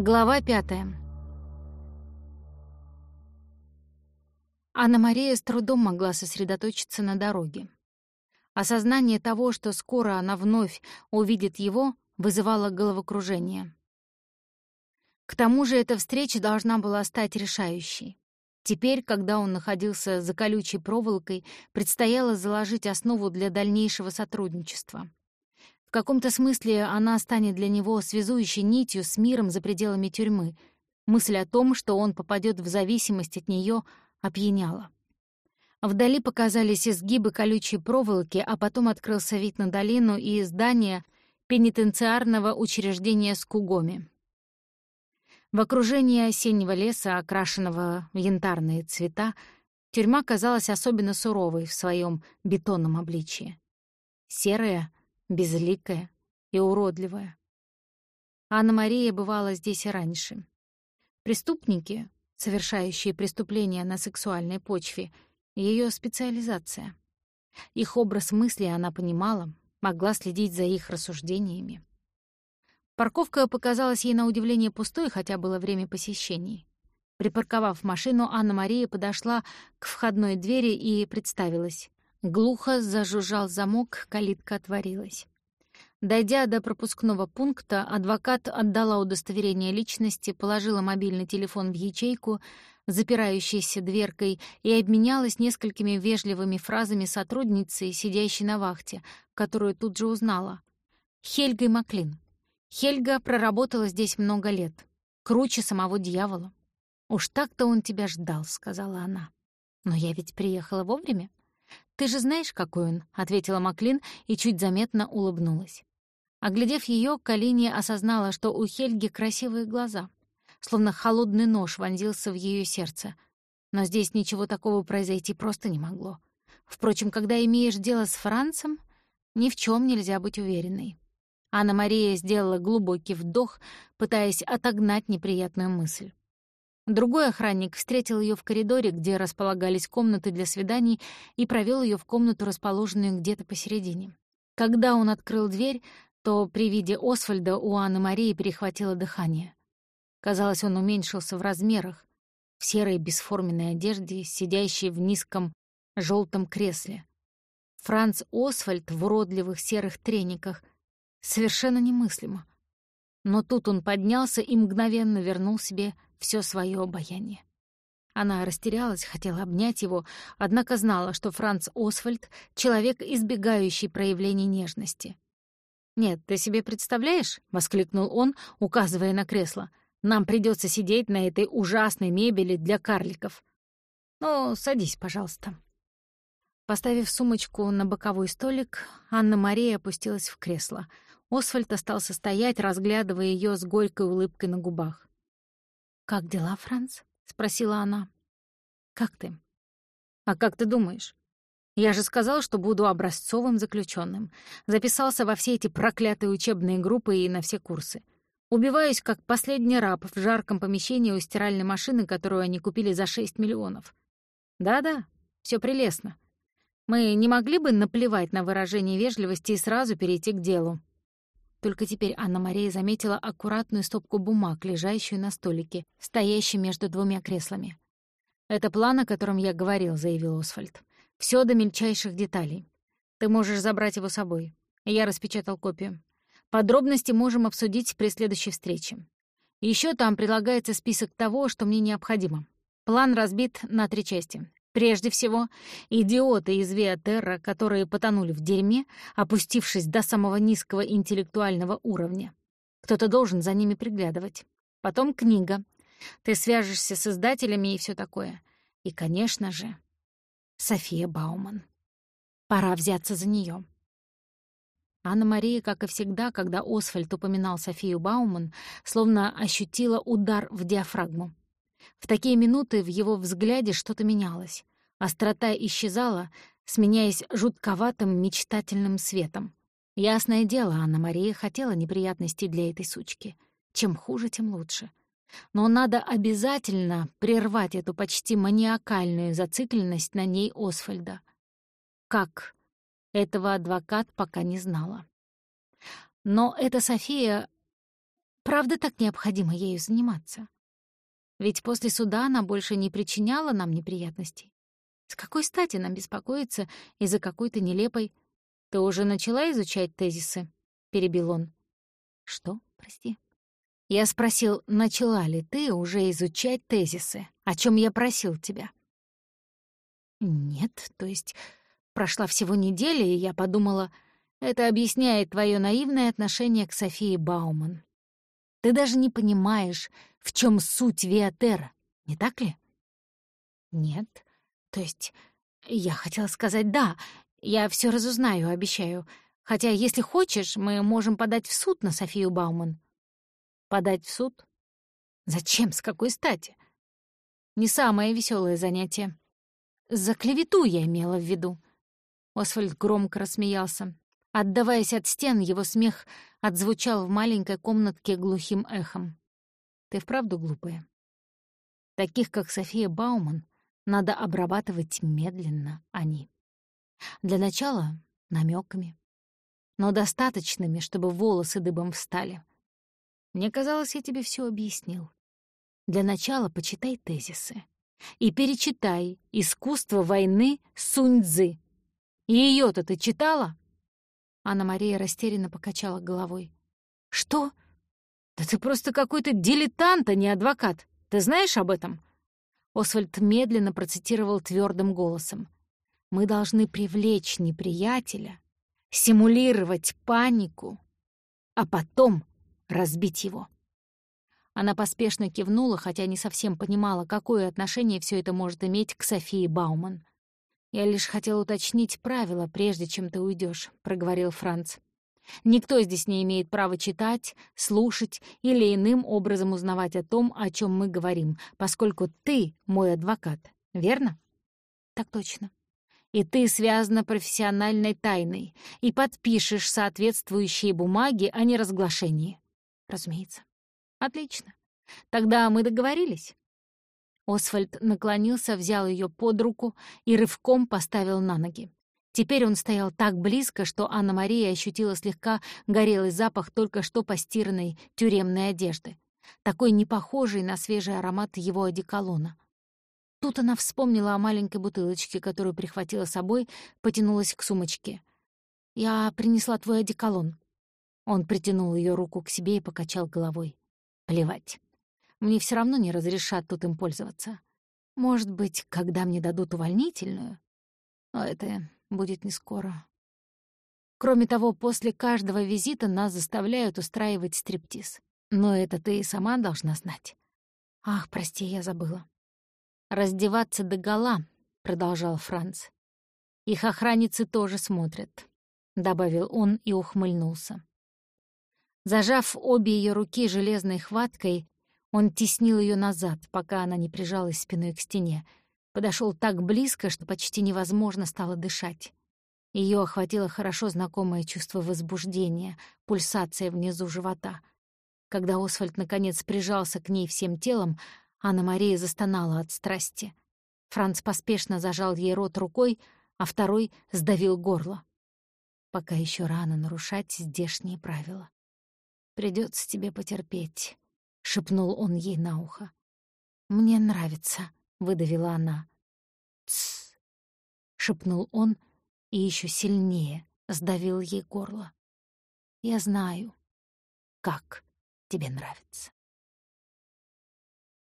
Глава пятая. Анна-Мария с трудом могла сосредоточиться на дороге. Осознание того, что скоро она вновь увидит его, вызывало головокружение. К тому же эта встреча должна была стать решающей. Теперь, когда он находился за колючей проволокой, предстояло заложить основу для дальнейшего сотрудничества. В каком-то смысле она станет для него связующей нитью с миром за пределами тюрьмы. Мысль о том, что он попадет в зависимость от нее, опьяняла. Вдали показались изгибы колючей проволоки, а потом открылся вид на долину и здание пенитенциарного учреждения Скугоми. В окружении осеннего леса, окрашенного в янтарные цвета, тюрьма казалась особенно суровой в своем бетонном обличье. Серая, безликая и уродливая. Анна-Мария бывала здесь и раньше. Преступники, совершающие преступления на сексуальной почве, ее специализация. Их образ мысли она понимала, могла следить за их рассуждениями. Парковка показалась ей на удивление пустой, хотя было время посещений. Припарковав машину, Анна-Мария подошла к входной двери и представилась. Глухо зажужжал замок, калитка отворилась. Дойдя до пропускного пункта, адвокат отдала удостоверение личности, положила мобильный телефон в ячейку, запирающейся дверкой, и обменялась несколькими вежливыми фразами сотрудницы, сидящей на вахте, которую тут же узнала. Хельгой Маклин. Хельга проработала здесь много лет. Круче самого дьявола. «Уж так-то он тебя ждал», — сказала она. «Но я ведь приехала вовремя». «Ты же знаешь, какой он», — ответила Маклин и чуть заметно улыбнулась. Оглядев ее, Калини осознала, что у Хельги красивые глаза, словно холодный нож вонзился в ее сердце. Но здесь ничего такого произойти просто не могло. Впрочем, когда имеешь дело с Францем, ни в чем нельзя быть уверенной. Анна-Мария сделала глубокий вдох, пытаясь отогнать неприятную мысль. Другой охранник встретил ее в коридоре, где располагались комнаты для свиданий, и провел ее в комнату, расположенную где-то посередине. Когда он открыл дверь, то при виде Освальда у Анны Марии перехватило дыхание. Казалось, он уменьшился в размерах, в серой бесформенной одежде, сидящей в низком желтом кресле. Франц Освальд в уродливых серых трениках — совершенно немыслимо. Но тут он поднялся и мгновенно вернул себе все свое обаяние. Она растерялась, хотела обнять его, однако знала, что Франц Освальд — человек, избегающий проявлений нежности. «Нет, ты себе представляешь?» — воскликнул он, указывая на кресло. «Нам придется сидеть на этой ужасной мебели для карликов. Ну, садись, пожалуйста». Поставив сумочку на боковой столик, Анна-Мария опустилась в кресло. Освальд остался стоять, разглядывая ее с горькой улыбкой на губах. «Как дела, Франц?» — спросила она. «Как ты?» «А как ты думаешь? Я же сказал, что буду образцовым заключенным. Записался во все эти проклятые учебные группы и на все курсы. Убиваюсь, как последний раб в жарком помещении у стиральной машины, которую они купили за 6 миллионов. Да-да, все прелестно. Мы не могли бы наплевать на выражение вежливости и сразу перейти к делу. Только теперь Анна-Мария заметила аккуратную стопку бумаг, лежащую на столике, стоящей между двумя креслами. «Это план, о котором я говорил», — заявил Освальд. Все до мельчайших деталей. Ты можешь забрать его с собой. Я распечатал копию. Подробности можем обсудить при следующей встрече. Еще там прилагается список того, что мне необходимо. План разбит на три части. Прежде всего, идиоты из Виатерра, которые потонули в дерьме, опустившись до самого низкого интеллектуального уровня. Кто-то должен за ними приглядывать. Потом книга. Ты свяжешься с издателями и все такое. И, конечно же, София Бауман. Пора взяться за нее. Анна-Мария, как и всегда, когда Освальд упоминал Софию Бауман, словно ощутила удар в диафрагму. В такие минуты в его взгляде что-то менялось. Острота исчезала, сменяясь жутковатым мечтательным светом. Ясное дело, Анна-Мария хотела неприятностей для этой сучки. Чем хуже, тем лучше. Но надо обязательно прервать эту почти маниакальную зацикленность на ней Освальда. Как? Этого адвокат пока не знала. Но эта София правда так необходимо ею заниматься? Ведь после суда она больше не причиняла нам неприятностей. С какой стати нам беспокоиться из-за какой-то нелепой... Ты уже начала изучать тезисы? — перебил он. Что? Прости. Я спросил, начала ли ты уже изучать тезисы, о чем я просил тебя? Нет, то есть прошла всего неделя, и я подумала, это объясняет твое наивное отношение к Софии Бауман. Ты даже не понимаешь, в чем суть Виатера, не так ли? Нет. То есть я хотела сказать «да», я все разузнаю, обещаю. Хотя, если хочешь, мы можем подать в суд на Софию Бауман. Подать в суд? Зачем? С какой стати? Не самое веселое занятие. За клевету я имела в виду. Освальд громко рассмеялся. Отдаваясь от стен, его смех отзвучал в маленькой комнатке глухим эхом. Ты вправду глупая. Таких, как София Бауман, надо обрабатывать медленно, они. Для начала — намеками, но достаточными, чтобы волосы дыбом встали. Мне казалось, я тебе все объяснил. Для начала почитай тезисы и перечитай «Искусство войны Сунь-Дзы». Её-то ты читала?» Анна-Мария растерянно покачала головой. «Что? Да ты просто какой-то дилетант, а не адвокат. Ты знаешь об этом?» Освальд медленно процитировал твердым голосом. «Мы должны привлечь неприятеля, симулировать панику, а потом разбить его». Она поспешно кивнула, хотя не совсем понимала, какое отношение все это может иметь к Софии Бауман. «Я лишь хотел уточнить правила, прежде чем ты уйдешь, проговорил Франц. Никто здесь не имеет права читать, слушать или иным образом узнавать о том, о чем мы говорим, поскольку ты мой адвокат, верно? Так точно. И ты связана профессиональной тайной и подпишешь соответствующие бумаги о неразглашении. Разумеется. Отлично. Тогда мы договорились. Освальд наклонился, взял ее под руку и рывком поставил на ноги. Теперь он стоял так близко, что Анна-Мария ощутила слегка горелый запах только что постиранной тюремной одежды, такой непохожий на свежий аромат его одеколона. Тут она вспомнила о маленькой бутылочке, которую прихватила с собой, потянулась к сумочке. «Я принесла твой одеколон». Он притянул ее руку к себе и покачал головой. «Плевать. Мне все равно не разрешат тут им пользоваться. Может быть, когда мне дадут увольнительную? Но это будет не скоро. Кроме того, после каждого визита нас заставляют устраивать стриптиз. Но это ты и сама должна знать. Ах, прости, я забыла. «Раздеваться догола», — продолжал Франц. «Их охранницы тоже смотрят», — добавил он и ухмыльнулся. Зажав обе ее руки железной хваткой, он теснил ее назад, пока она не прижалась спиной к стене, подошел так близко, что почти невозможно стало дышать. Ее охватило хорошо знакомое чувство возбуждения, пульсация внизу живота. Когда Освальд наконец прижался к ней всем телом, Анна-Мария застонала от страсти. Франц поспешно зажал ей рот рукой, а второй сдавил горло. Пока еще рано нарушать здешние правила. Придется тебе потерпеть», — шепнул он ей на ухо. «Мне нравится», — выдавила она. «Тссс!» — шепнул он и еще сильнее сдавил ей горло. «Я знаю, как тебе нравится».